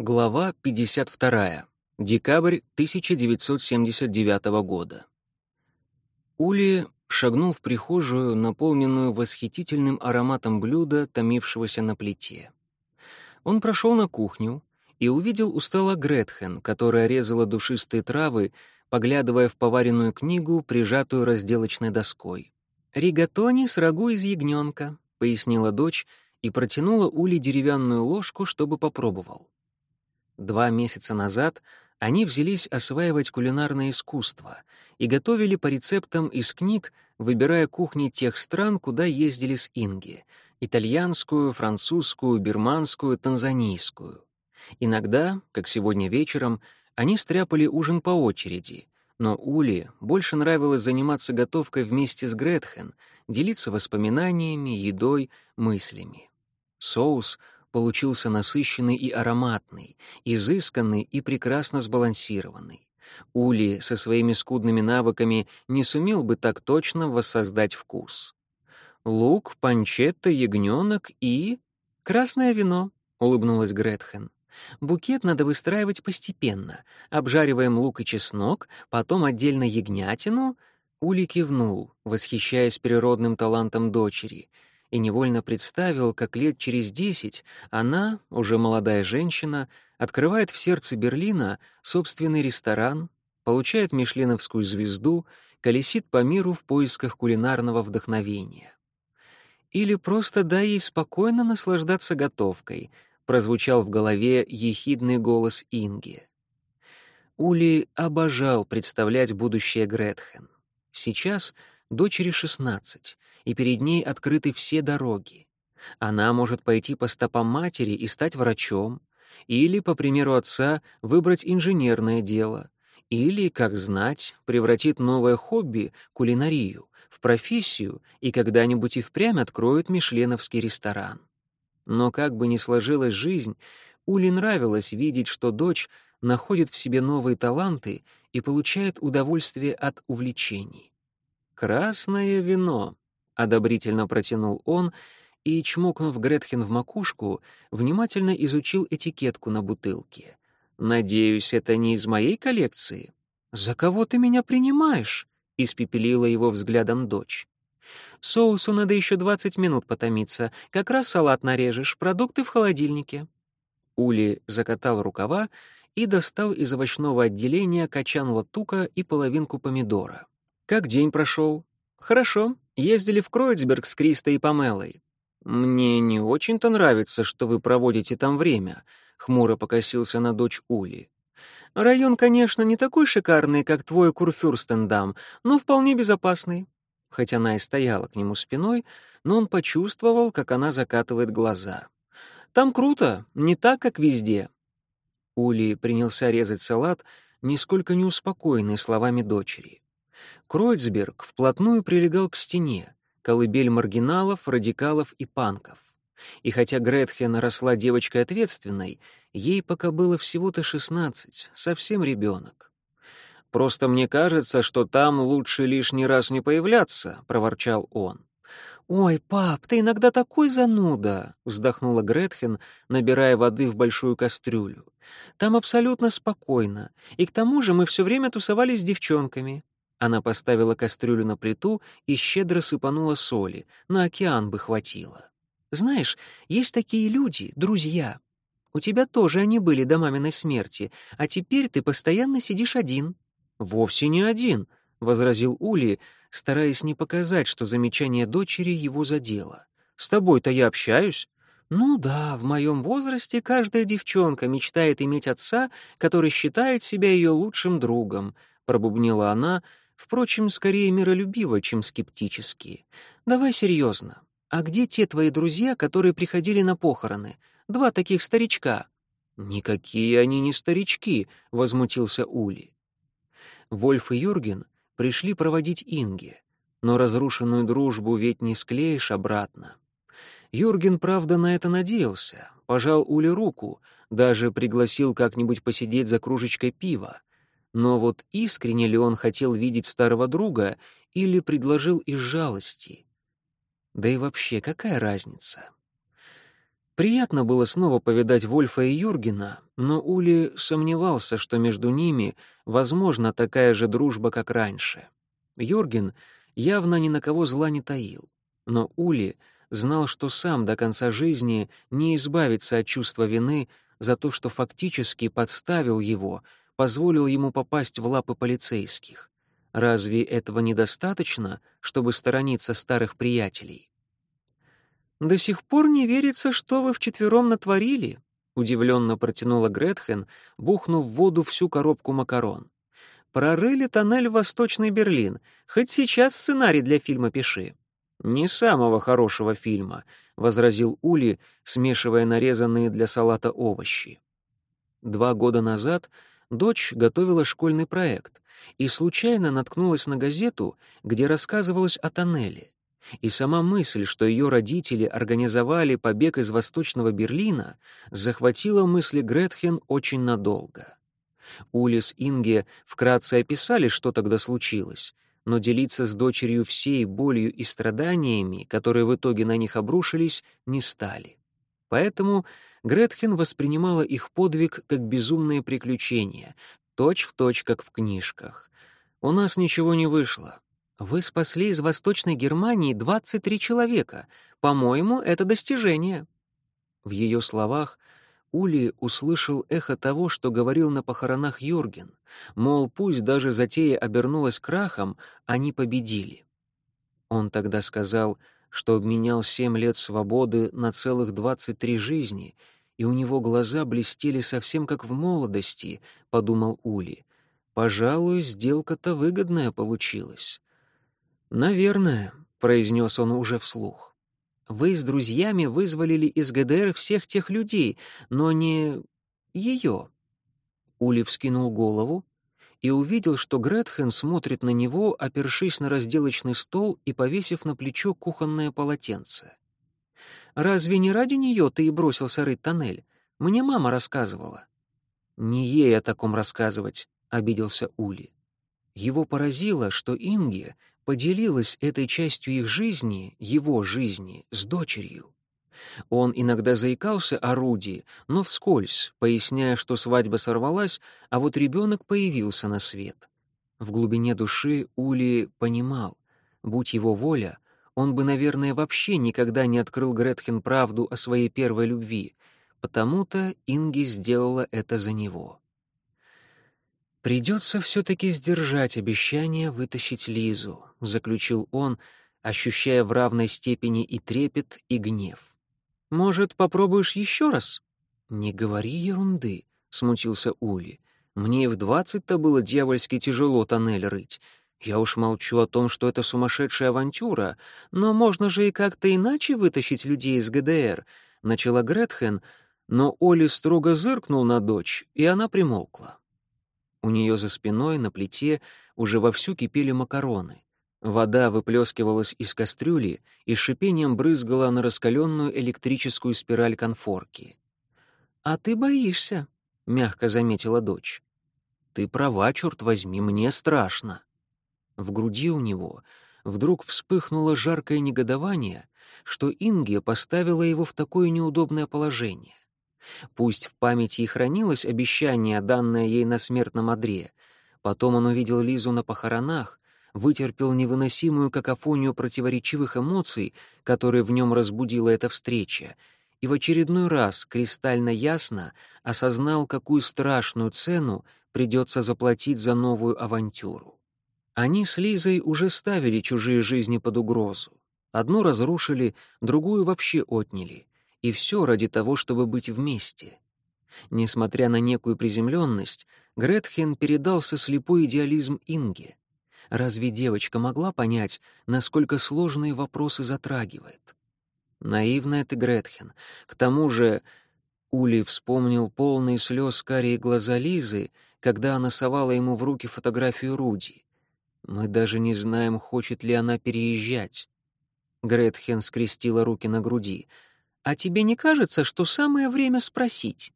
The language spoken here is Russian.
Глава 52. Декабрь 1979 года. Ули шагнул в прихожую, наполненную восхитительным ароматом блюда, томившегося на плите. Он прошел на кухню и увидел у стола Гретхен, которая резала душистые травы, поглядывая в поваренную книгу, прижатую разделочной доской. «Ригатони с рагу из ягненка», — пояснила дочь и протянула Ули деревянную ложку, чтобы попробовал. Два месяца назад они взялись осваивать кулинарное искусство и готовили по рецептам из книг, выбирая кухни тех стран, куда ездили с Инги — итальянскую, французскую, бирманскую, танзанийскую. Иногда, как сегодня вечером, они стряпали ужин по очереди, но Ули больше нравилось заниматься готовкой вместе с Гретхен, делиться воспоминаниями, едой, мыслями. Соус — получился насыщенный и ароматный, изысканный и прекрасно сбалансированный. Ули со своими скудными навыками не сумел бы так точно воссоздать вкус. «Лук, панчетта, ягненок и...» «Красное вино», — улыбнулась Гретхен. «Букет надо выстраивать постепенно. Обжариваем лук и чеснок, потом отдельно ягнятину». Ули кивнул, восхищаясь природным талантом дочери — и невольно представил, как лет через десять она, уже молодая женщина, открывает в сердце Берлина собственный ресторан, получает мишленовскую звезду, колесит по миру в поисках кулинарного вдохновения. Или просто дай ей спокойно наслаждаться готовкой, прозвучал в голове ехидный голос Инги. Ули обожал представлять будущее Гретхен. Сейчас дочери шестнадцать и перед ней открыты все дороги. Она может пойти по стопам матери и стать врачом, или, по примеру отца, выбрать инженерное дело, или, как знать, превратит новое хобби, кулинарию, в профессию и когда-нибудь и впрямь откроет мишленовский ресторан. Но как бы ни сложилась жизнь, Ули нравилось видеть, что дочь находит в себе новые таланты и получает удовольствие от увлечений. «Красное вино», одобрительно протянул он и, чмокнув Гретхен в макушку, внимательно изучил этикетку на бутылке. «Надеюсь, это не из моей коллекции?» «За кого ты меня принимаешь?» — испепелила его взглядом дочь. «Соусу надо еще двадцать минут потомиться. Как раз салат нарежешь, продукты в холодильнике». Ули закатал рукава и достал из овощного отделения качан латука и половинку помидора. «Как день прошел?» «Хорошо. Ездили в Кройцберг с Кристой и Памелой. Мне не очень-то нравится, что вы проводите там время», — хмуро покосился на дочь Ули. «Район, конечно, не такой шикарный, как твой Курфюрстендам, но вполне безопасный». Хоть она и стояла к нему спиной, но он почувствовал, как она закатывает глаза. «Там круто, не так, как везде». Ули принялся резать салат, нисколько не успокоенный словами дочери. Кройцберг вплотную прилегал к стене, колыбель маргиналов, радикалов и панков. И хотя Гретхен росла девочкой ответственной, ей пока было всего-то шестнадцать, совсем ребенок. «Просто мне кажется, что там лучше лишний раз не появляться», — проворчал он. «Ой, пап, ты иногда такой зануда!» — вздохнула Гретхен, набирая воды в большую кастрюлю. «Там абсолютно спокойно, и к тому же мы все время тусовались с девчонками. Она поставила кастрюлю на плиту и щедро сыпанула соли, на океан бы хватило. «Знаешь, есть такие люди, друзья. У тебя тоже они были до маминой смерти, а теперь ты постоянно сидишь один». «Вовсе не один», — возразил Ули, стараясь не показать, что замечание дочери его задело. «С тобой-то я общаюсь». «Ну да, в моем возрасте каждая девчонка мечтает иметь отца, который считает себя ее лучшим другом», — пробубнила она, Впрочем, скорее миролюбиво, чем скептически. Давай серьезно. А где те твои друзья, которые приходили на похороны? Два таких старичка. Никакие они не старички, возмутился Ули. Вольф и Юрген пришли проводить Инге, но разрушенную дружбу ведь не склеишь обратно. Юрген, правда, на это надеялся, пожал Ули руку, даже пригласил как-нибудь посидеть за кружечкой пива. Но вот искренне ли он хотел видеть старого друга или предложил из жалости? Да и вообще, какая разница? Приятно было снова повидать Вольфа и Юргена, но Ули сомневался, что между ними возможна такая же дружба, как раньше. Юрген явно ни на кого зла не таил, но Ули знал, что сам до конца жизни не избавится от чувства вины за то, что фактически подставил его, позволил ему попасть в лапы полицейских. Разве этого недостаточно, чтобы сторониться старых приятелей? «До сих пор не верится, что вы вчетвером натворили», — удивленно протянула Гретхен, бухнув в воду всю коробку макарон. «Прорыли тоннель в Восточный Берлин. Хоть сейчас сценарий для фильма пиши». «Не самого хорошего фильма», — возразил Ули, смешивая нарезанные для салата овощи. Два года назад дочь готовила школьный проект и случайно наткнулась на газету, где рассказывалось о тоннеле. И сама мысль, что ее родители организовали побег из Восточного Берлина, захватила мысли Гретхен очень надолго. Улис Инге вкратце описали, что тогда случилось, но делиться с дочерью всей болью и страданиями, которые в итоге на них обрушились, не стали. Поэтому Гретхен воспринимала их подвиг как безумные приключения, точь-в-точь, точь, как в книжках. «У нас ничего не вышло. Вы спасли из Восточной Германии 23 человека. По-моему, это достижение. В ее словах Ули услышал эхо того, что говорил на похоронах Юрген, мол, пусть даже затея обернулась крахом, они победили. Он тогда сказал, что обменял семь лет свободы на целых 23 жизни, и у него глаза блестели совсем как в молодости, подумал Ули. Пожалуй, сделка-то выгодная получилась. «Наверное», — произнес он уже вслух. «Вы с друзьями вызволили из ГДР всех тех людей, но не... ее». Ули вскинул голову и увидел, что Гретхен смотрит на него, опершись на разделочный стол и повесив на плечо кухонное полотенце. «Разве не ради нее ты и бросился рыть тоннель? Мне мама рассказывала». «Не ей о таком рассказывать», — обиделся Ули. Его поразило, что Инге поделилась этой частью их жизни, его жизни, с дочерью. Он иногда заикался о Руди, но вскользь, поясняя, что свадьба сорвалась, а вот ребенок появился на свет. В глубине души Ули понимал, будь его воля, он бы, наверное, вообще никогда не открыл Гретхен правду о своей первой любви, потому-то Инги сделала это за него. «Придется все-таки сдержать обещание вытащить Лизу», — заключил он, ощущая в равной степени и трепет, и гнев. «Может, попробуешь еще раз?» «Не говори ерунды», — смутился Ули. «Мне и в двадцать-то было дьявольски тяжело тоннель рыть. Я уж молчу о том, что это сумасшедшая авантюра, но можно же и как-то иначе вытащить людей из ГДР», — начала Гретхен, но Оли строго зыркнул на дочь, и она примолкла. У нее за спиной на плите уже вовсю кипели макароны. Вода выплескивалась из кастрюли и шипением брызгала на раскаленную электрическую спираль конфорки. «А ты боишься», — мягко заметила дочь. «Ты права, черт возьми, мне страшно». В груди у него вдруг вспыхнуло жаркое негодование, что Инге поставила его в такое неудобное положение. Пусть в памяти и хранилось обещание, данное ей на смертном одре. Потом он увидел Лизу на похоронах, вытерпел невыносимую какофонию противоречивых эмоций, которые в нем разбудила эта встреча, и в очередной раз кристально ясно осознал, какую страшную цену придется заплатить за новую авантюру. Они с Лизой уже ставили чужие жизни под угрозу. Одну разрушили, другую вообще отняли — и все ради того, чтобы быть вместе. Несмотря на некую приземленность, Гретхен передался слепой идеализм Инге. Разве девочка могла понять, насколько сложные вопросы затрагивает? Наивная ты, Гретхен. К тому же Ули вспомнил полные слез карие глаза Лизы, когда она совала ему в руки фотографию Руди. Мы даже не знаем, хочет ли она переезжать. Гретхен скрестила руки на груди — а тебе не кажется, что самое время спросить?